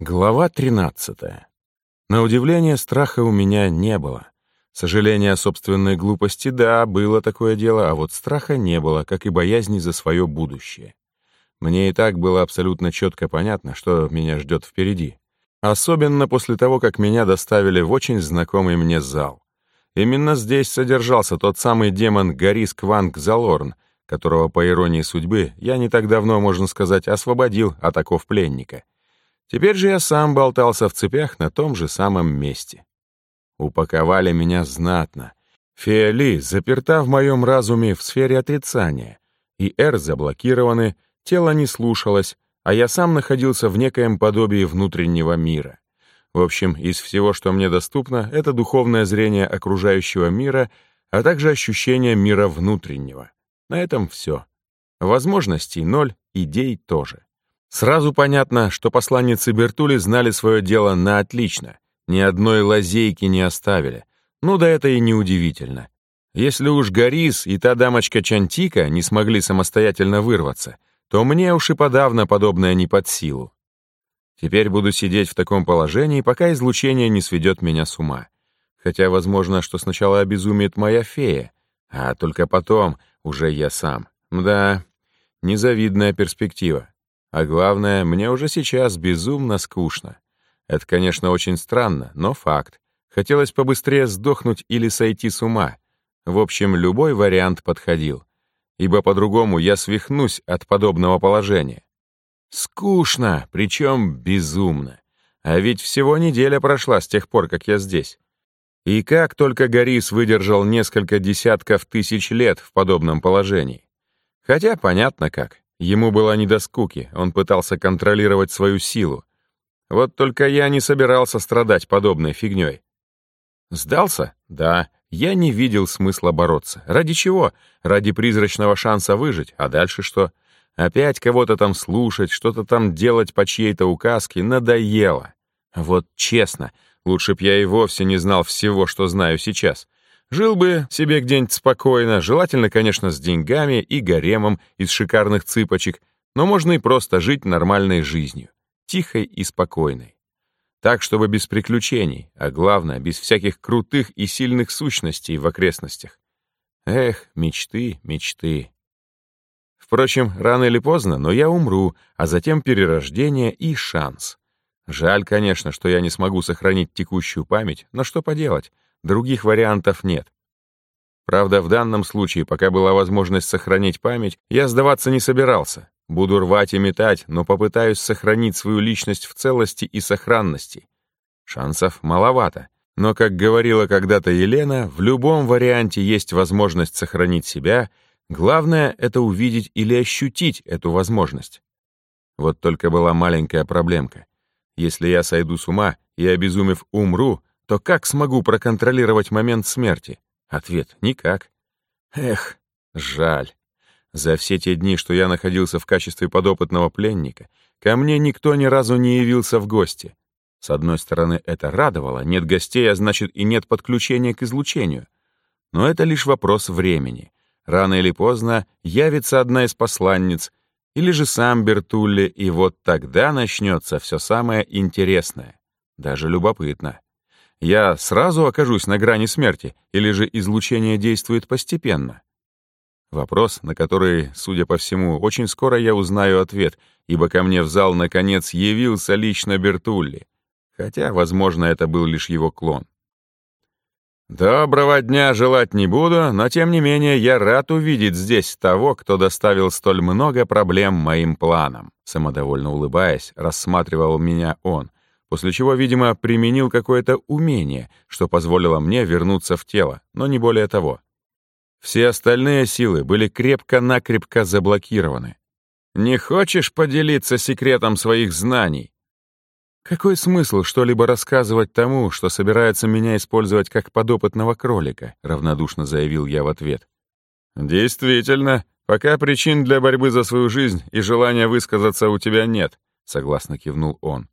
Глава 13. На удивление, страха у меня не было. Сожаление о собственной глупости, да, было такое дело, а вот страха не было, как и боязни за свое будущее. Мне и так было абсолютно четко понятно, что меня ждет впереди. Особенно после того, как меня доставили в очень знакомый мне зал. Именно здесь содержался тот самый демон Гарис Кванг Залорн, которого, по иронии судьбы, я не так давно, можно сказать, освободил от оков пленника — Теперь же я сам болтался в цепях на том же самом месте. Упаковали меня знатно. Фиали заперта в моем разуме в сфере отрицания, и Р заблокированы, тело не слушалось, а я сам находился в некоем подобии внутреннего мира. В общем, из всего, что мне доступно, это духовное зрение окружающего мира, а также ощущение мира внутреннего. На этом все. Возможностей ноль, идей тоже. Сразу понятно, что посланницы Бертули знали свое дело на отлично, ни одной лазейки не оставили. Ну да это и неудивительно. Если уж Горис и та дамочка Чантика не смогли самостоятельно вырваться, то мне уж и подавно подобное не под силу. Теперь буду сидеть в таком положении, пока излучение не сведет меня с ума. Хотя, возможно, что сначала обезумеет моя фея, а только потом уже я сам. Да, незавидная перспектива. А главное, мне уже сейчас безумно скучно. Это, конечно, очень странно, но факт. Хотелось побыстрее сдохнуть или сойти с ума. В общем, любой вариант подходил. Ибо по-другому я свихнусь от подобного положения. Скучно, причем безумно. А ведь всего неделя прошла с тех пор, как я здесь. И как только Горис выдержал несколько десятков тысяч лет в подобном положении. Хотя понятно как. Ему было не до скуки, он пытался контролировать свою силу. Вот только я не собирался страдать подобной фигней. Сдался? Да. Я не видел смысла бороться. Ради чего? Ради призрачного шанса выжить. А дальше что? Опять кого-то там слушать, что-то там делать по чьей-то указке надоело. Вот честно, лучше б я и вовсе не знал всего, что знаю сейчас. Жил бы себе где-нибудь спокойно, желательно, конечно, с деньгами и гаремом из шикарных цыпочек, но можно и просто жить нормальной жизнью, тихой и спокойной. Так, чтобы без приключений, а главное, без всяких крутых и сильных сущностей в окрестностях. Эх, мечты, мечты. Впрочем, рано или поздно, но я умру, а затем перерождение и шанс. Жаль, конечно, что я не смогу сохранить текущую память, но что поделать, Других вариантов нет. Правда, в данном случае, пока была возможность сохранить память, я сдаваться не собирался. Буду рвать и метать, но попытаюсь сохранить свою личность в целости и сохранности. Шансов маловато. Но, как говорила когда-то Елена, в любом варианте есть возможность сохранить себя, главное — это увидеть или ощутить эту возможность. Вот только была маленькая проблемка. Если я сойду с ума и, обезумев, умру, то как смогу проконтролировать момент смерти? Ответ — никак. Эх, жаль. За все те дни, что я находился в качестве подопытного пленника, ко мне никто ни разу не явился в гости. С одной стороны, это радовало, нет гостей, а значит и нет подключения к излучению. Но это лишь вопрос времени. Рано или поздно явится одна из посланниц, или же сам Бертулли, и вот тогда начнется все самое интересное, даже любопытно я сразу окажусь на грани смерти, или же излучение действует постепенно? Вопрос, на который, судя по всему, очень скоро я узнаю ответ, ибо ко мне в зал наконец явился лично Бертулли, хотя, возможно, это был лишь его клон. «Доброго дня желать не буду, но тем не менее я рад увидеть здесь того, кто доставил столь много проблем моим планам», самодовольно улыбаясь, рассматривал меня он, после чего, видимо, применил какое-то умение, что позволило мне вернуться в тело, но не более того. Все остальные силы были крепко-накрепко заблокированы. «Не хочешь поделиться секретом своих знаний?» Какой смысл что-либо рассказывать тому, что собирается меня использовать как подопытного кролика, равнодушно заявил я в ответ. Действительно, пока причин для борьбы за свою жизнь и желания высказаться у тебя нет, согласно кивнул он.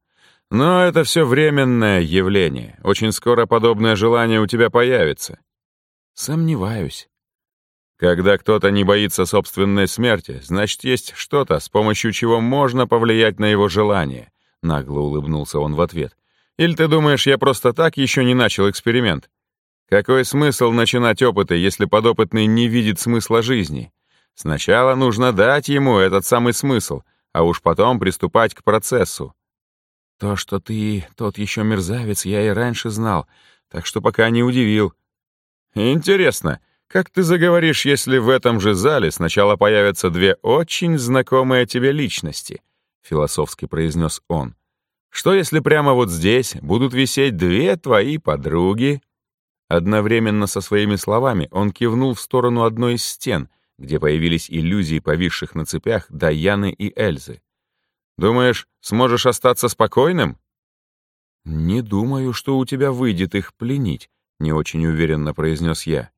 Но это все временное явление. Очень скоро подобное желание у тебя появится. Сомневаюсь. Когда кто-то не боится собственной смерти, значит, есть что-то, с помощью чего можно повлиять на его желание. — нагло улыбнулся он в ответ. «Или ты думаешь, я просто так еще не начал эксперимент? Какой смысл начинать опыты, если подопытный не видит смысла жизни? Сначала нужно дать ему этот самый смысл, а уж потом приступать к процессу. То, что ты тот еще мерзавец, я и раньше знал, так что пока не удивил. Интересно, как ты заговоришь, если в этом же зале сначала появятся две очень знакомые тебе личности? Философски произнес он. Что если прямо вот здесь будут висеть две твои подруги? Одновременно со своими словами он кивнул в сторону одной из стен — где появились иллюзии повисших на цепях Даяны и Эльзы. «Думаешь, сможешь остаться спокойным?» «Не думаю, что у тебя выйдет их пленить», — не очень уверенно произнес я.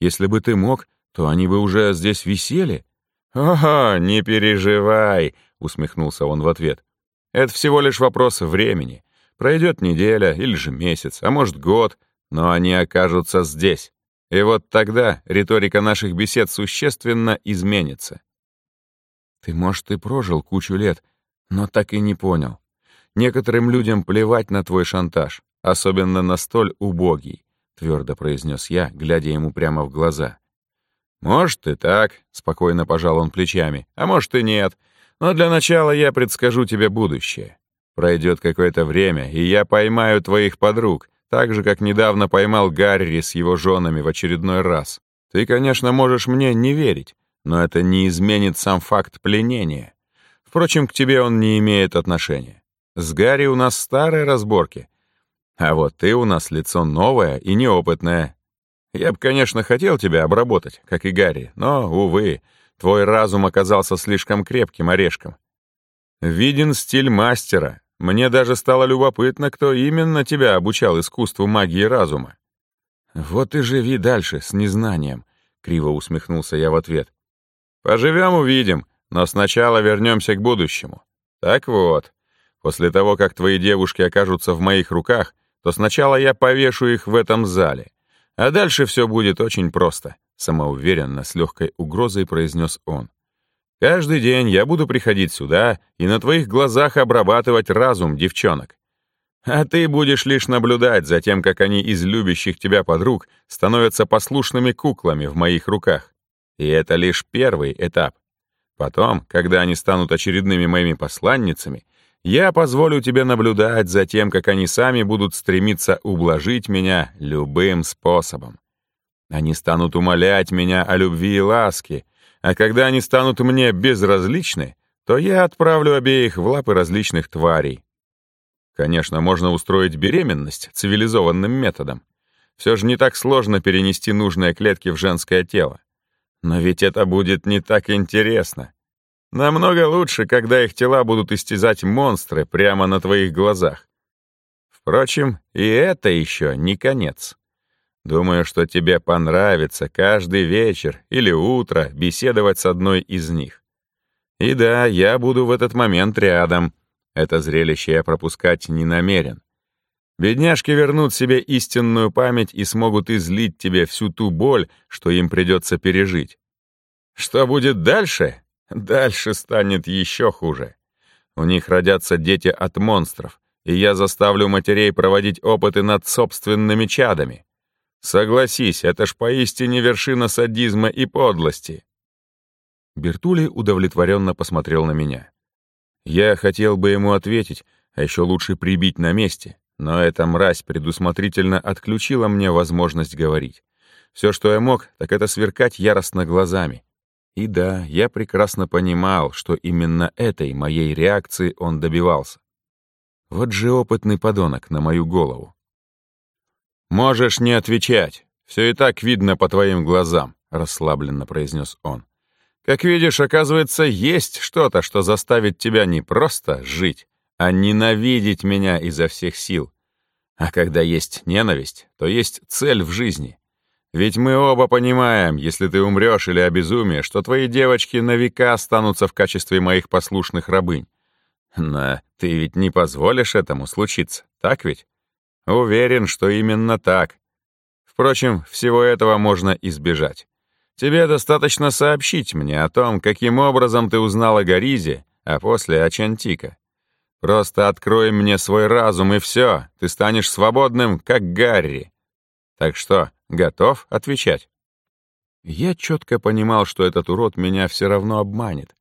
«Если бы ты мог, то они бы уже здесь висели». «Ого, не переживай», — усмехнулся он в ответ. «Это всего лишь вопрос времени. Пройдет неделя или же месяц, а может год, но они окажутся здесь. И вот тогда риторика наших бесед существенно изменится. Ты, может, и прожил кучу лет, но так и не понял. Некоторым людям плевать на твой шантаж, особенно на столь убогий, твердо произнес я, глядя ему прямо в глаза. Может и так, спокойно пожал он плечами, а может и нет. Но для начала я предскажу тебе будущее. Пройдет какое-то время, и я поймаю твоих подруг, так же, как недавно поймал Гарри с его женами в очередной раз. Ты, конечно, можешь мне не верить, но это не изменит сам факт пленения. Впрочем, к тебе он не имеет отношения. С Гарри у нас старые разборки, а вот ты у нас лицо новое и неопытное. Я бы, конечно, хотел тебя обработать, как и Гарри, но, увы, твой разум оказался слишком крепким орешком. Виден стиль мастера, мне даже стало любопытно, кто именно тебя обучал искусству магии разума. Вот и живи дальше с незнанием, криво усмехнулся я в ответ. Поживем, увидим, но сначала вернемся к будущему. Так вот, после того, как твои девушки окажутся в моих руках, то сначала я повешу их в этом зале, а дальше все будет очень просто, самоуверенно, с легкой угрозой произнес он. Каждый день я буду приходить сюда и на твоих глазах обрабатывать разум девчонок. А ты будешь лишь наблюдать за тем, как они из любящих тебя подруг становятся послушными куклами в моих руках. И это лишь первый этап. Потом, когда они станут очередными моими посланницами, я позволю тебе наблюдать за тем, как они сами будут стремиться ублажить меня любым способом. Они станут умолять меня о любви и ласке, а когда они станут мне безразличны, то я отправлю обеих в лапы различных тварей. Конечно, можно устроить беременность цивилизованным методом. Все же не так сложно перенести нужные клетки в женское тело. Но ведь это будет не так интересно. Намного лучше, когда их тела будут истязать монстры прямо на твоих глазах. Впрочем, и это еще не конец. Думаю, что тебе понравится каждый вечер или утро беседовать с одной из них. И да, я буду в этот момент рядом. Это зрелище я пропускать не намерен. Бедняжки вернут себе истинную память и смогут излить тебе всю ту боль, что им придется пережить. Что будет дальше? Дальше станет еще хуже. У них родятся дети от монстров, и я заставлю матерей проводить опыты над собственными чадами. Согласись, это ж поистине вершина садизма и подлости. Бертули удовлетворенно посмотрел на меня. Я хотел бы ему ответить, а еще лучше прибить на месте, но эта мразь предусмотрительно отключила мне возможность говорить. Все, что я мог, так это сверкать яростно глазами. И да, я прекрасно понимал, что именно этой моей реакции он добивался. Вот же опытный подонок на мою голову. «Можешь не отвечать. Все и так видно по твоим глазам», — расслабленно произнес он. «Как видишь, оказывается, есть что-то, что заставит тебя не просто жить, а ненавидеть меня изо всех сил. А когда есть ненависть, то есть цель в жизни. Ведь мы оба понимаем, если ты умрешь или обезумеешь, что твои девочки на века останутся в качестве моих послушных рабынь. Но ты ведь не позволишь этому случиться, так ведь? Уверен, что именно так. Впрочем, всего этого можно избежать. Тебе достаточно сообщить мне о том, каким образом ты узнал о Горизе, а после о Чантика. Просто открой мне свой разум, и все, ты станешь свободным, как Гарри. Так что, готов отвечать?» Я четко понимал, что этот урод меня все равно обманет.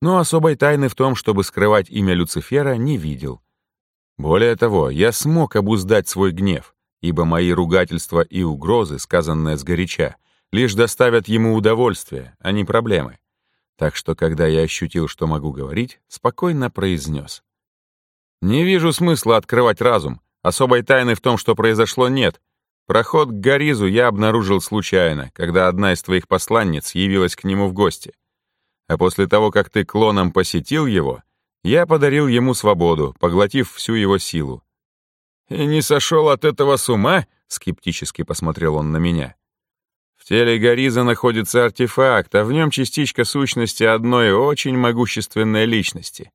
Но особой тайны в том, чтобы скрывать имя Люцифера, не видел. Более того, я смог обуздать свой гнев, ибо мои ругательства и угрозы, сказанные сгоряча, лишь доставят ему удовольствие, а не проблемы. Так что, когда я ощутил, что могу говорить, спокойно произнес. «Не вижу смысла открывать разум. Особой тайны в том, что произошло, нет. Проход к Горизу я обнаружил случайно, когда одна из твоих посланниц явилась к нему в гости. А после того, как ты клоном посетил его, я подарил ему свободу, поглотив всю его силу. «И не сошел от этого с ума?» — скептически посмотрел он на меня. «В теле Гориза находится артефакт, а в нем частичка сущности одной очень могущественной личности.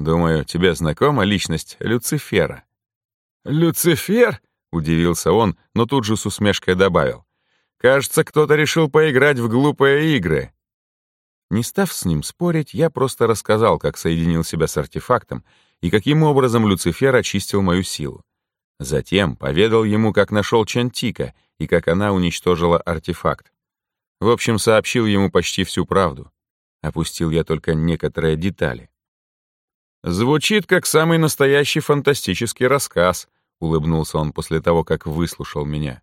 Думаю, тебе знакома личность Люцифера». «Люцифер?» — удивился он, но тут же с усмешкой добавил. «Кажется, кто-то решил поиграть в глупые игры». Не став с ним спорить, я просто рассказал, как соединил себя с артефактом и каким образом Люцифер очистил мою силу. Затем поведал ему, как нашел Чантика и как она уничтожила артефакт. В общем, сообщил ему почти всю правду. Опустил я только некоторые детали. «Звучит как самый настоящий фантастический рассказ», — улыбнулся он после того, как выслушал меня.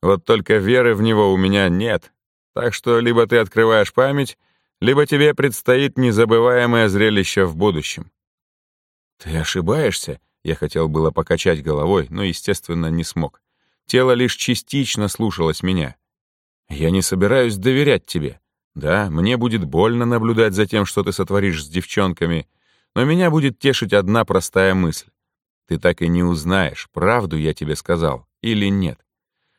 «Вот только веры в него у меня нет, так что либо ты открываешь память, либо тебе предстоит незабываемое зрелище в будущем». «Ты ошибаешься», — я хотел было покачать головой, но, естественно, не смог. Тело лишь частично слушалось меня. «Я не собираюсь доверять тебе. Да, мне будет больно наблюдать за тем, что ты сотворишь с девчонками, но меня будет тешить одна простая мысль. Ты так и не узнаешь, правду я тебе сказал или нет.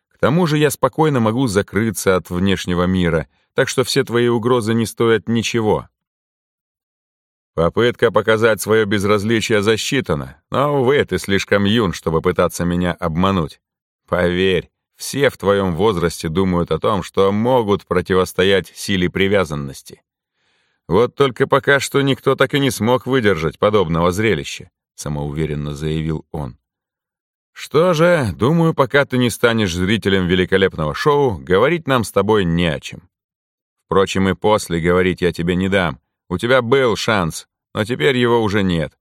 К тому же я спокойно могу закрыться от внешнего мира, так что все твои угрозы не стоят ничего. Попытка показать свое безразличие засчитана, но, увы, ты слишком юн, чтобы пытаться меня обмануть. Поверь, все в твоем возрасте думают о том, что могут противостоять силе привязанности. Вот только пока что никто так и не смог выдержать подобного зрелища самоуверенно заявил он. Что же, думаю, пока ты не станешь зрителем великолепного шоу, говорить нам с тобой не о чем. Впрочем, и после говорить я тебе не дам. У тебя был шанс, но теперь его уже нет.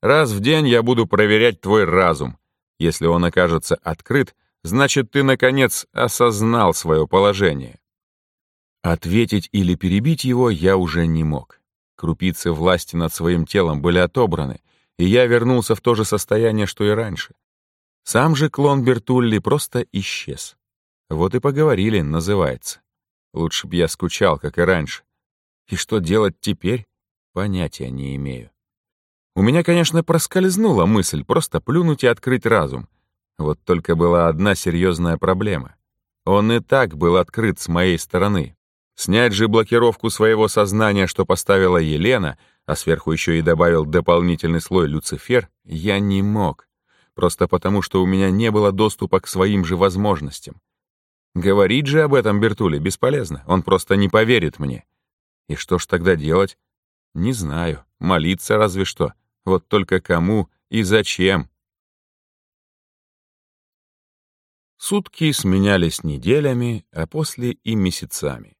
Раз в день я буду проверять твой разум. Если он окажется открыт, значит, ты, наконец, осознал свое положение. Ответить или перебить его я уже не мог. Крупицы власти над своим телом были отобраны, и я вернулся в то же состояние, что и раньше. Сам же клон Бертулли просто исчез. Вот и поговорили, называется. Лучше б я скучал, как и раньше. И что делать теперь? Понятия не имею. У меня, конечно, проскользнула мысль просто плюнуть и открыть разум. Вот только была одна серьезная проблема. Он и так был открыт с моей стороны. Снять же блокировку своего сознания, что поставила Елена, а сверху еще и добавил дополнительный слой Люцифер, я не мог. Просто потому, что у меня не было доступа к своим же возможностям. Говорить же об этом Бертуле бесполезно, он просто не поверит мне. И что ж тогда делать? Не знаю, молиться разве что. Вот только кому и зачем? Сутки сменялись неделями, а после и месяцами.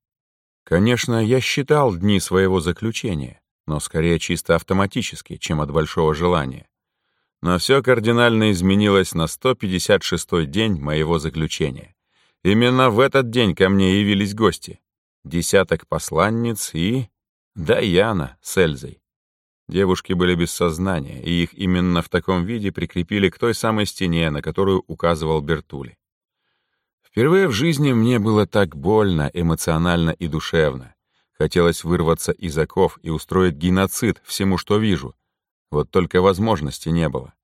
Конечно, я считал дни своего заключения но скорее чисто автоматически, чем от большого желания. Но все кардинально изменилось на 156-й день моего заключения. Именно в этот день ко мне явились гости. Десяток посланниц и... Даяна с Эльзой. Девушки были без сознания, и их именно в таком виде прикрепили к той самой стене, на которую указывал Бертули. Впервые в жизни мне было так больно, эмоционально и душевно. Хотелось вырваться из оков и устроить геноцид всему, что вижу. Вот только возможности не было.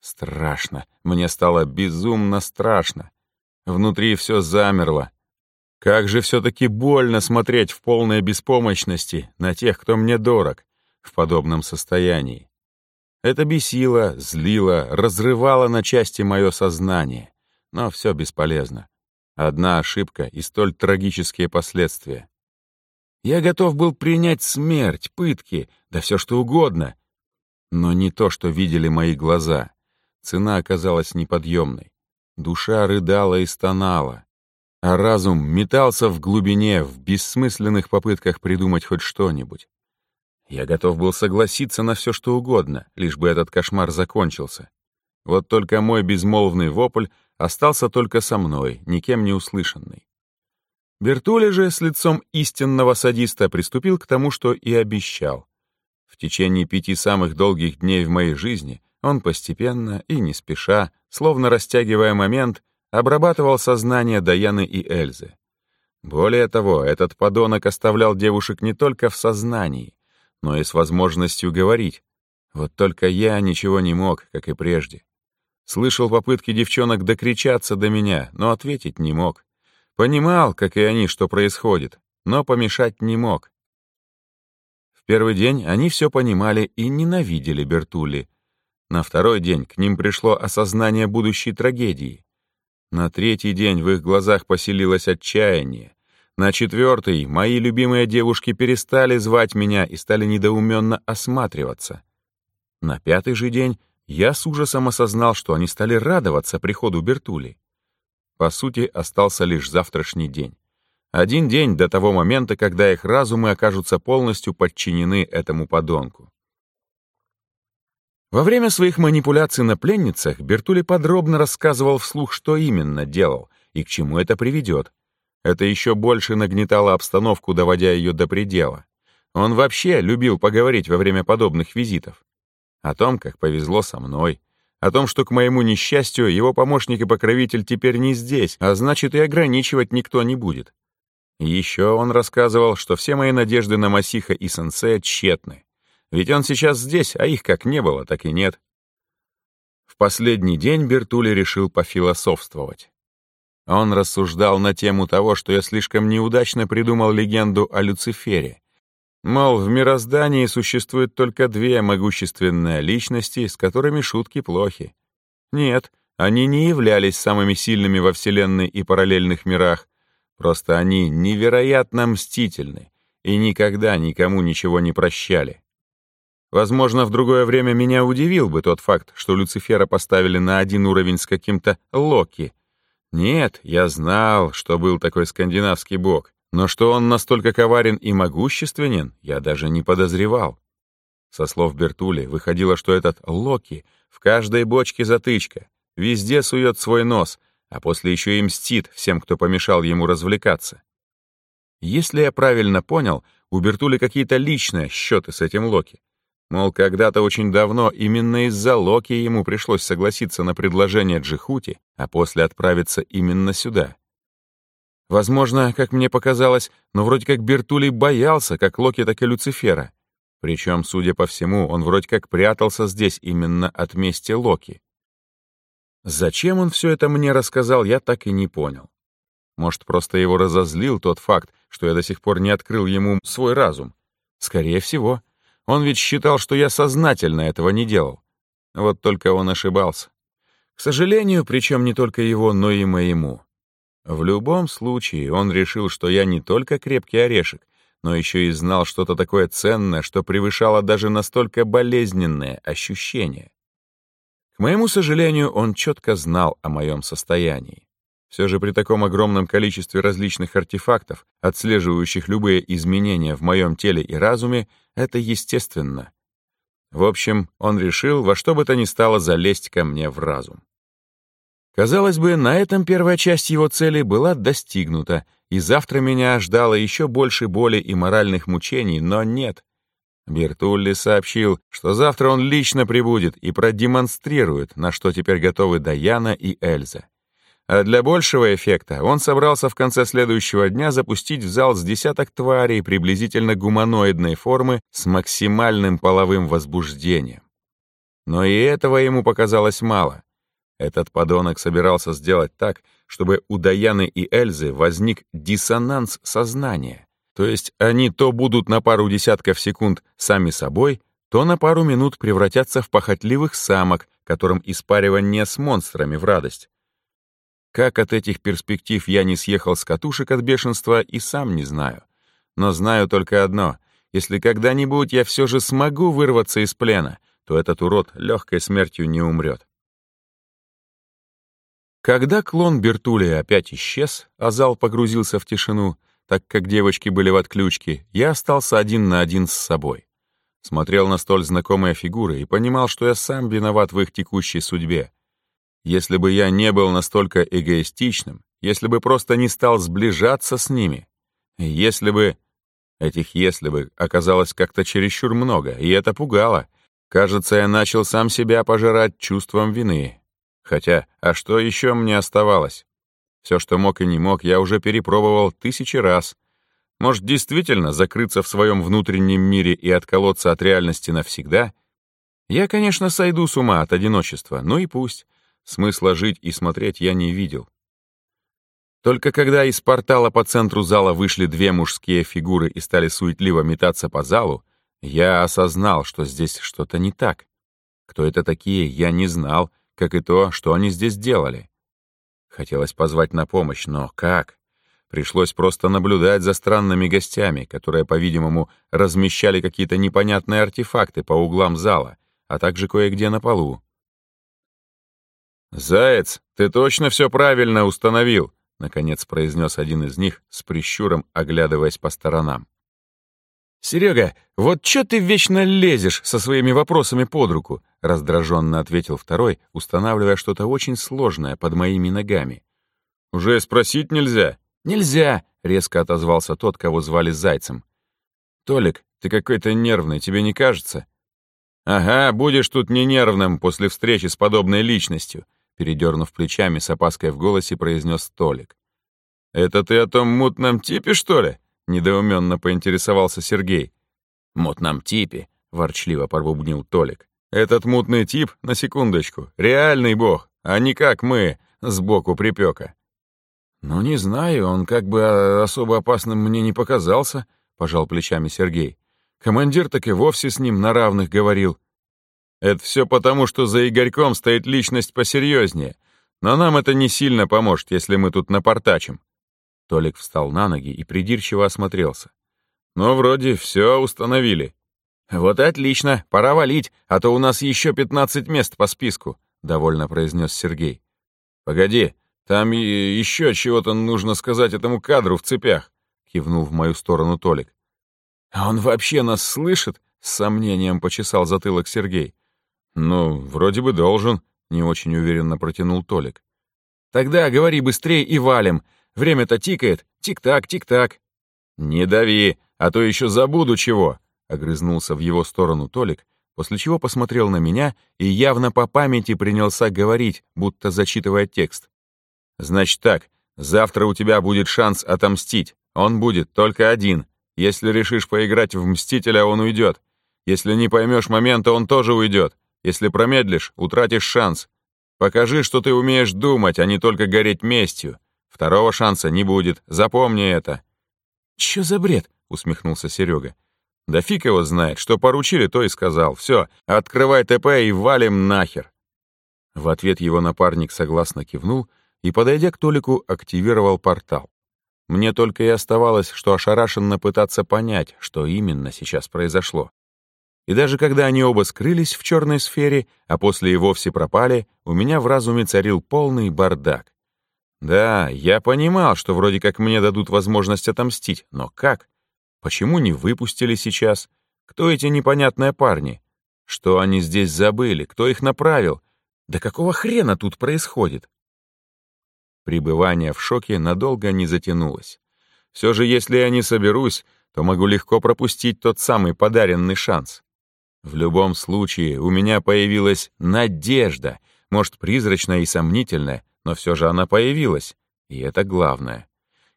Страшно. Мне стало безумно страшно. Внутри все замерло. Как же все-таки больно смотреть в полной беспомощности на тех, кто мне дорог, в подобном состоянии. Это бесило, злило, разрывало на части мое сознание. Но все бесполезно. Одна ошибка и столь трагические последствия. Я готов был принять смерть, пытки, да все что угодно. Но не то, что видели мои глаза. Цена оказалась неподъемной. Душа рыдала и стонала, а разум метался в глубине в бессмысленных попытках придумать хоть что-нибудь. Я готов был согласиться на все, что угодно, лишь бы этот кошмар закончился. Вот только мой безмолвный вопль остался только со мной, никем не услышанный. Бертули же с лицом истинного садиста приступил к тому, что и обещал. В течение пяти самых долгих дней в моей жизни он постепенно и не спеша, словно растягивая момент, обрабатывал сознание Даяны и Эльзы. Более того, этот подонок оставлял девушек не только в сознании, но и с возможностью говорить. Вот только я ничего не мог, как и прежде. Слышал попытки девчонок докричаться до меня, но ответить не мог. Понимал, как и они, что происходит, но помешать не мог. В первый день они все понимали и ненавидели Бертули. На второй день к ним пришло осознание будущей трагедии. На третий день в их глазах поселилось отчаяние. На четвертый мои любимые девушки перестали звать меня и стали недоуменно осматриваться. На пятый же день я с ужасом осознал, что они стали радоваться приходу Бертули. По сути, остался лишь завтрашний день. Один день до того момента, когда их разумы окажутся полностью подчинены этому подонку. Во время своих манипуляций на пленницах Бертули подробно рассказывал вслух, что именно делал и к чему это приведет. Это еще больше нагнетало обстановку, доводя ее до предела. Он вообще любил поговорить во время подобных визитов. О том, как повезло со мной, о том, что, к моему несчастью, его помощник и покровитель теперь не здесь, а значит, и ограничивать никто не будет. еще он рассказывал, что все мои надежды на Масиха и Сенсея тщетны. Ведь он сейчас здесь, а их как не было, так и нет. В последний день Бертули решил пофилософствовать. Он рассуждал на тему того, что я слишком неудачно придумал легенду о Люцифере, Мол, в мироздании существует только две могущественные личности, с которыми шутки плохи. Нет, они не являлись самыми сильными во Вселенной и параллельных мирах, просто они невероятно мстительны и никогда никому ничего не прощали. Возможно, в другое время меня удивил бы тот факт, что Люцифера поставили на один уровень с каким-то Локи. Нет, я знал, что был такой скандинавский бог, но что он настолько коварен и могущественен, я даже не подозревал. Со слов Бертули выходило, что этот Локи в каждой бочке затычка, везде сует свой нос, а после еще и мстит всем, кто помешал ему развлекаться. Если я правильно понял, у Бертули какие-то личные счеты с этим Локи. Мол, когда-то очень давно именно из-за Локи ему пришлось согласиться на предложение Джихути, а после отправиться именно сюда. Возможно, как мне показалось, но вроде как Бертулей боялся как Локи, так и Люцифера. Причем, судя по всему, он вроде как прятался здесь именно от мести Локи. Зачем он все это мне рассказал, я так и не понял. Может, просто его разозлил тот факт, что я до сих пор не открыл ему свой разум. Скорее всего. Он ведь считал, что я сознательно этого не делал. Вот только он ошибался. К сожалению, причем не только его, но и моему. В любом случае, он решил, что я не только крепкий орешек, но еще и знал что-то такое ценное, что превышало даже настолько болезненные ощущения. К моему сожалению, он четко знал о моем состоянии. Все же при таком огромном количестве различных артефактов, отслеживающих любые изменения в моем теле и разуме, это естественно. В общем, он решил во что бы то ни стало залезть ко мне в разум. Казалось бы, на этом первая часть его цели была достигнута, и завтра меня ждало еще больше боли и моральных мучений, но нет. Бертулли сообщил, что завтра он лично прибудет и продемонстрирует, на что теперь готовы Даяна и Эльза. А для большего эффекта он собрался в конце следующего дня запустить в зал с десяток тварей приблизительно гуманоидной формы с максимальным половым возбуждением. Но и этого ему показалось мало. Этот подонок собирался сделать так, чтобы у Даяны и Эльзы возник диссонанс сознания. То есть они то будут на пару десятков секунд сами собой, то на пару минут превратятся в похотливых самок, которым испаривание с монстрами в радость. Как от этих перспектив я не съехал с катушек от бешенства и сам не знаю. Но знаю только одно — если когда-нибудь я все же смогу вырваться из плена — то этот урод легкой смертью не умрет. Когда клон Бертулия опять исчез, а зал погрузился в тишину, так как девочки были в отключке, я остался один на один с собой. Смотрел на столь знакомые фигуры и понимал, что я сам виноват в их текущей судьбе. Если бы я не был настолько эгоистичным, если бы просто не стал сближаться с ними, если бы... Этих «если бы» оказалось как-то чересчур много, и это пугало. Кажется, я начал сам себя пожирать чувством вины. Хотя, а что еще мне оставалось? Все, что мог и не мог, я уже перепробовал тысячи раз. Может, действительно закрыться в своем внутреннем мире и отколоться от реальности навсегда? Я, конечно, сойду с ума от одиночества, ну и пусть. Смысла жить и смотреть я не видел. Только когда из портала по центру зала вышли две мужские фигуры и стали суетливо метаться по залу, я осознал, что здесь что-то не так. Кто это такие, я не знал, как и то, что они здесь делали. Хотелось позвать на помощь, но как? Пришлось просто наблюдать за странными гостями, которые, по-видимому, размещали какие-то непонятные артефакты по углам зала, а также кое-где на полу. «Заяц, ты точно все правильно установил?» наконец произнес один из них с прищуром, оглядываясь по сторонам. «Серега, вот чё ты вечно лезешь со своими вопросами под руку?» — раздраженно ответил второй, устанавливая что-то очень сложное под моими ногами. «Уже спросить нельзя?» «Нельзя!» — резко отозвался тот, кого звали Зайцем. «Толик, ты какой-то нервный, тебе не кажется?» «Ага, будешь тут не нервным после встречи с подобной личностью передернув плечами с опаской в голосе, произнес Толик. «Это ты о том мутном типе, что ли?» — недоуменно поинтересовался Сергей. «Мутном типе», — ворчливо пробубнил Толик. «Этот мутный тип, на секундочку, реальный бог, а не как мы, сбоку припека». «Ну, не знаю, он как бы а, особо опасным мне не показался», — пожал плечами Сергей. «Командир так и вовсе с ним на равных говорил. Это все потому, что за Игорьком стоит личность посерьезнее. Но нам это не сильно поможет, если мы тут напортачим. Толик встал на ноги и придирчиво осмотрелся. Ну, вроде все установили. Вот отлично, пора валить, а то у нас еще 15 мест по списку, довольно произнес Сергей. Погоди, там еще чего-то нужно сказать этому кадру в цепях, кивнул в мою сторону Толик. А он вообще нас слышит? С сомнением почесал затылок Сергей. «Ну, вроде бы должен», — не очень уверенно протянул Толик. «Тогда говори быстрее и валим. Время-то тикает. Тик-так, тик-так». «Не дави, а то еще забуду чего», — огрызнулся в его сторону Толик, после чего посмотрел на меня и явно по памяти принялся говорить, будто зачитывая текст. «Значит так, завтра у тебя будет шанс отомстить. Он будет только один. Если решишь поиграть в Мстителя, он уйдет. Если не поймешь момента, он тоже уйдет. Если промедлишь, утратишь шанс. Покажи, что ты умеешь думать, а не только гореть местью. Второго шанса не будет, запомни это». «Чё за бред?» — усмехнулся Серега. «Да фиг его знает, что поручили, то и сказал. Все, открывай ТП и валим нахер». В ответ его напарник согласно кивнул и, подойдя к Толику, активировал портал. Мне только и оставалось, что ошарашенно пытаться понять, что именно сейчас произошло. И даже когда они оба скрылись в черной сфере, а после и вовсе пропали, у меня в разуме царил полный бардак. Да, я понимал, что вроде как мне дадут возможность отомстить, но как? Почему не выпустили сейчас? Кто эти непонятные парни? Что они здесь забыли? Кто их направил? Да какого хрена тут происходит? Пребывание в шоке надолго не затянулось. Все же, если я не соберусь, то могу легко пропустить тот самый подаренный шанс. В любом случае, у меня появилась надежда, может, призрачная и сомнительная, но все же она появилась, и это главное.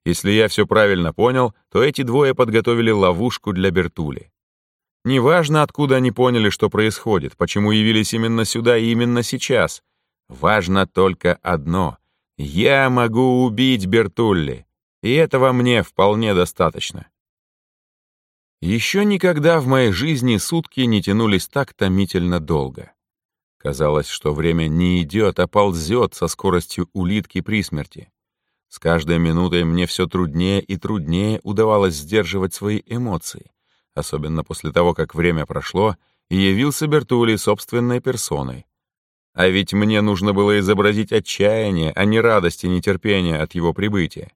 Если я все правильно понял, то эти двое подготовили ловушку для Бертули. Неважно, откуда они поняли, что происходит, почему явились именно сюда и именно сейчас. Важно только одно — я могу убить Бертулли, и этого мне вполне достаточно. Еще никогда в моей жизни сутки не тянулись так томительно долго. Казалось, что время не идет, а ползет со скоростью улитки при смерти. С каждой минутой мне все труднее и труднее удавалось сдерживать свои эмоции, особенно после того, как время прошло, и явился Бертули собственной персоной. А ведь мне нужно было изобразить отчаяние, а не радость и нетерпение от его прибытия.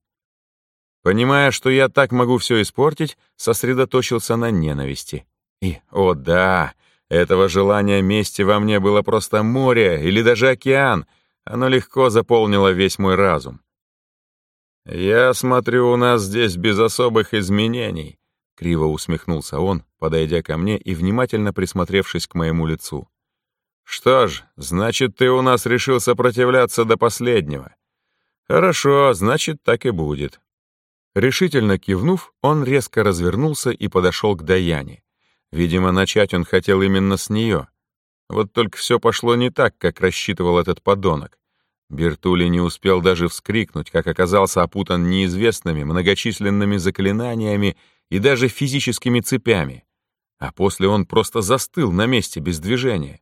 Понимая, что я так могу все испортить, сосредоточился на ненависти. И, о да, этого желания мести во мне было просто море или даже океан, оно легко заполнило весь мой разум. «Я смотрю, у нас здесь без особых изменений», — криво усмехнулся он, подойдя ко мне и внимательно присмотревшись к моему лицу. «Что ж, значит, ты у нас решил сопротивляться до последнего. Хорошо, значит, так и будет. Решительно кивнув, он резко развернулся и подошел к Даяне. Видимо, начать он хотел именно с нее. Вот только все пошло не так, как рассчитывал этот подонок. Бертули не успел даже вскрикнуть, как оказался опутан неизвестными многочисленными заклинаниями и даже физическими цепями. А после он просто застыл на месте без движения.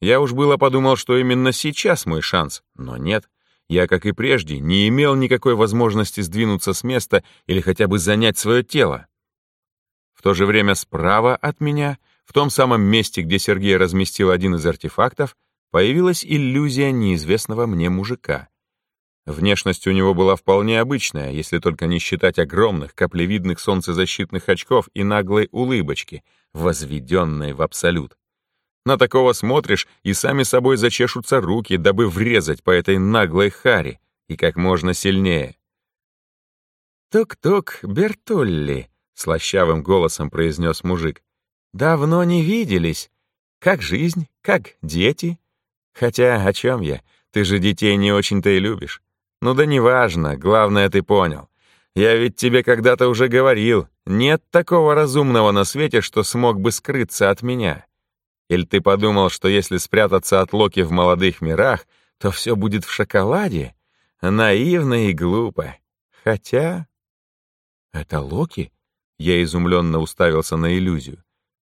Я уж было подумал, что именно сейчас мой шанс, но нет — я, как и прежде, не имел никакой возможности сдвинуться с места или хотя бы занять свое тело. В то же время справа от меня, в том самом месте, где Сергей разместил один из артефактов, появилась иллюзия неизвестного мне мужика. Внешность у него была вполне обычная, если только не считать огромных каплевидных солнцезащитных очков и наглой улыбочки, возведенной в абсолют. На такого смотришь, и сами собой зачешутся руки, дабы врезать по этой наглой харе, и как можно сильнее. «Тук-тук, Бертулли», — слащавым голосом произнес мужик. «Давно не виделись. Как жизнь, как дети? Хотя о чем я? Ты же детей не очень-то и любишь. Ну да неважно, главное, ты понял. Я ведь тебе когда-то уже говорил, нет такого разумного на свете, что смог бы скрыться от меня. Или ты подумал, что если спрятаться от Локи в молодых мирах, то все будет в шоколаде? Наивно и глупо. Хотя... Это Локи? Я изумленно уставился на иллюзию.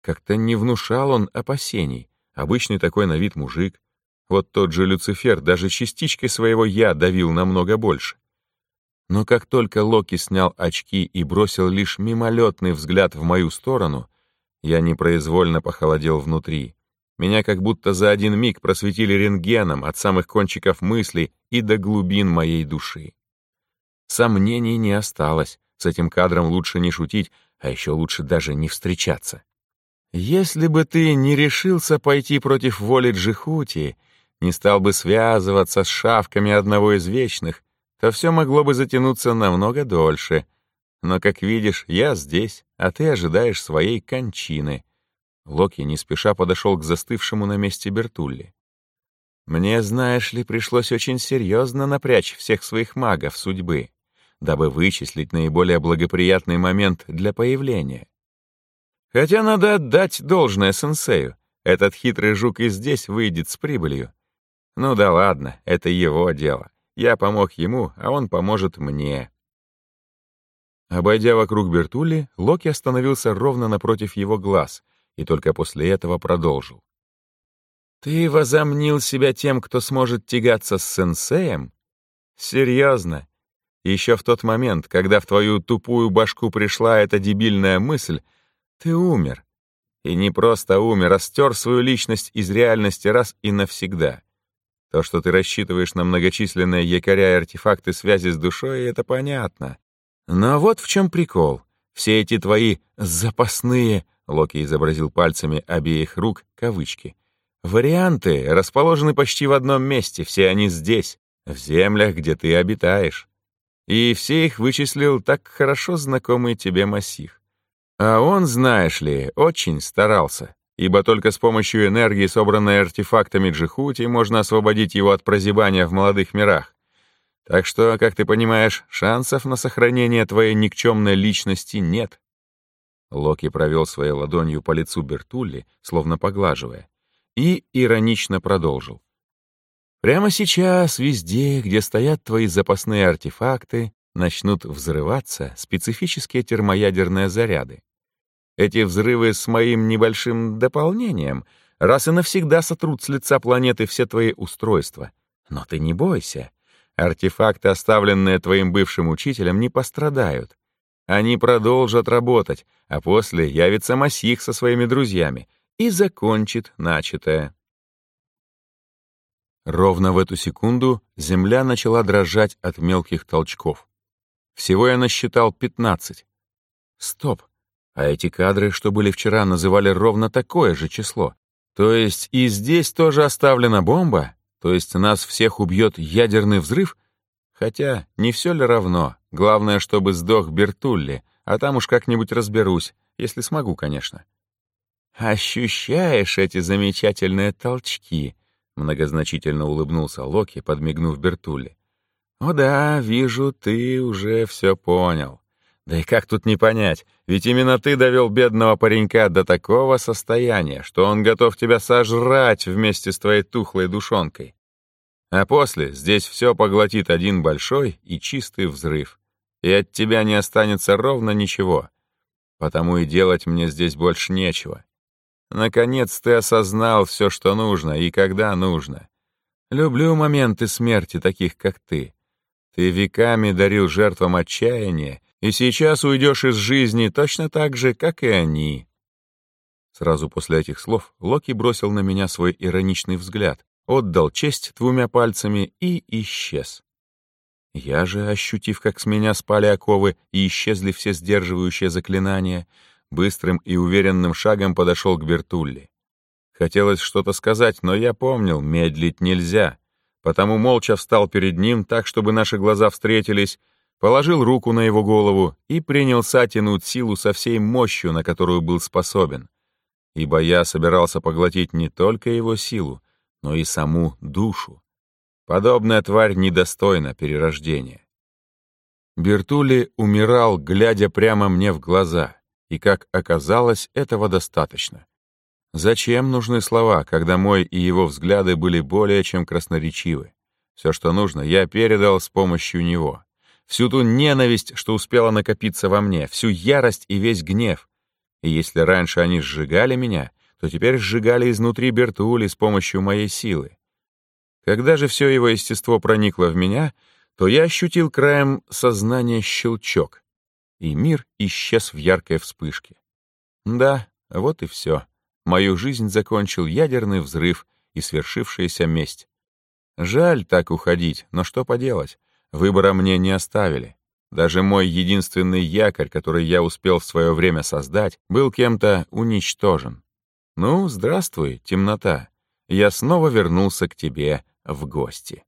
Как-то не внушал он опасений. Обычный такой на вид мужик. Вот тот же Люцифер даже частичкой своего «я» давил намного больше. Но как только Локи снял очки и бросил лишь мимолетный взгляд в мою сторону, я непроизвольно похолодел внутри. Меня как будто за один миг просветили рентгеном от самых кончиков мыслей и до глубин моей души. Сомнений не осталось. С этим кадром лучше не шутить, а еще лучше даже не встречаться. Если бы ты не решился пойти против воли Джихути, не стал бы связываться с шавками одного из вечных, то все могло бы затянуться намного дольше — но, как видишь, я здесь, а ты ожидаешь своей кончины». Локи не спеша подошел к застывшему на месте Бертулли. «Мне, знаешь ли, пришлось очень серьезно напрячь всех своих магов судьбы, дабы вычислить наиболее благоприятный момент для появления. Хотя надо отдать должное сенсею. Этот хитрый жук и здесь выйдет с прибылью. Ну да ладно, это его дело. Я помог ему, а он поможет мне. Обойдя вокруг Бертули, Локи остановился ровно напротив его глаз и только после этого продолжил. «Ты возомнил себя тем, кто сможет тягаться с сенсеем? Серьезно? Еще в тот момент, когда в твою тупую башку пришла эта дебильная мысль, ты умер. И не просто умер, а стер свою личность из реальности раз и навсегда. То, что ты рассчитываешь на многочисленные якоря и артефакты связи с душой, это понятно. Но вот в чем прикол. Все эти твои «запасные», — Локи изобразил пальцами обеих рук кавычки, «варианты расположены почти в одном месте, все они здесь, в землях, где ты обитаешь. И все их вычислил так хорошо знакомый тебе массив. А он, знаешь ли, очень старался, ибо только с помощью энергии, собранной артефактами Джихути, можно освободить его от прозябания в молодых мирах. Так что, как ты понимаешь, шансов на сохранение твоей никчемной личности нет. Локи провел своей ладонью по лицу Бертулли, словно поглаживая, и иронично продолжил. Прямо сейчас везде, где стоят твои запасные артефакты, начнут взрываться специфические термоядерные заряды. Эти взрывы с моим небольшим дополнением раз и навсегда сотрут с лица планеты все твои устройства. Но ты не бойся, Артефакты, оставленные твоим бывшим учителем, не пострадают. Они продолжат работать, а после явится Масих со своими друзьями, и закончит начатое. Ровно в эту секунду земля начала дрожать от мелких толчков. Всего я насчитал пятнадцать. Стоп, а эти кадры, что были вчера, называли ровно такое же число. То есть и здесь тоже оставлена бомба? То есть нас всех убьет ядерный взрыв? Хотя не все ли равно? Главное, чтобы сдох Бертулли, а там уж как-нибудь разберусь, если смогу, конечно. «Ощущаешь эти замечательные толчки?» — многозначительно улыбнулся Локи, подмигнув Бертулли. «О да, вижу, ты уже все понял. Да и как тут не понять, ведь именно ты довел бедного паренька до такого состояния, что он готов тебя сожрать вместе с твоей тухлой душонкой. А после здесь все поглотит один большой и чистый взрыв, и от тебя не останется ровно ничего. Потому и делать мне здесь больше нечего. Наконец ты осознал все, что нужно и когда нужно. Люблю моменты смерти таких, как ты. Ты веками дарил жертвам отчаяния, и сейчас уйдешь из жизни точно так же, как и они». Сразу после этих слов Локи бросил на меня свой ироничный взгляд, отдал честь двумя пальцами и исчез. Я же, ощутив, как с меня спали оковы и исчезли все сдерживающие заклинания, быстрым и уверенным шагом подошел к Бертулли. Хотелось что-то сказать, но я помнил, медлить нельзя, потому молча встал перед ним так, чтобы наши глаза встретились, положил руку на его голову и принялся тянуть силу со всей мощью, на которую был способен, ибо я собирался поглотить не только его силу, но и саму душу. Подобная тварь недостойна перерождения. Бертули умирал, глядя прямо мне в глаза, и, как оказалось, этого достаточно. Зачем нужны слова, когда мой и его взгляды были более чем красноречивы? Все, что нужно, я передал с помощью него. Всю ту ненависть, что успела накопиться во мне, всю ярость и весь гнев. И если раньше они сжигали меня, то теперь сжигали изнутри Бертули с помощью моей силы. Когда же все его естество проникло в меня, то я ощутил краем сознания щелчок, и мир исчез в яркой вспышке. Да, вот и все. Мою жизнь закончил ядерный взрыв и свершившаяся месть. Жаль так уходить, но что поделать, выбора мне не оставили. Даже мой единственный якорь, который я успел в свое время создать, был кем-то уничтожен. Ну, здравствуй, темнота. Я снова вернулся к тебе в гости.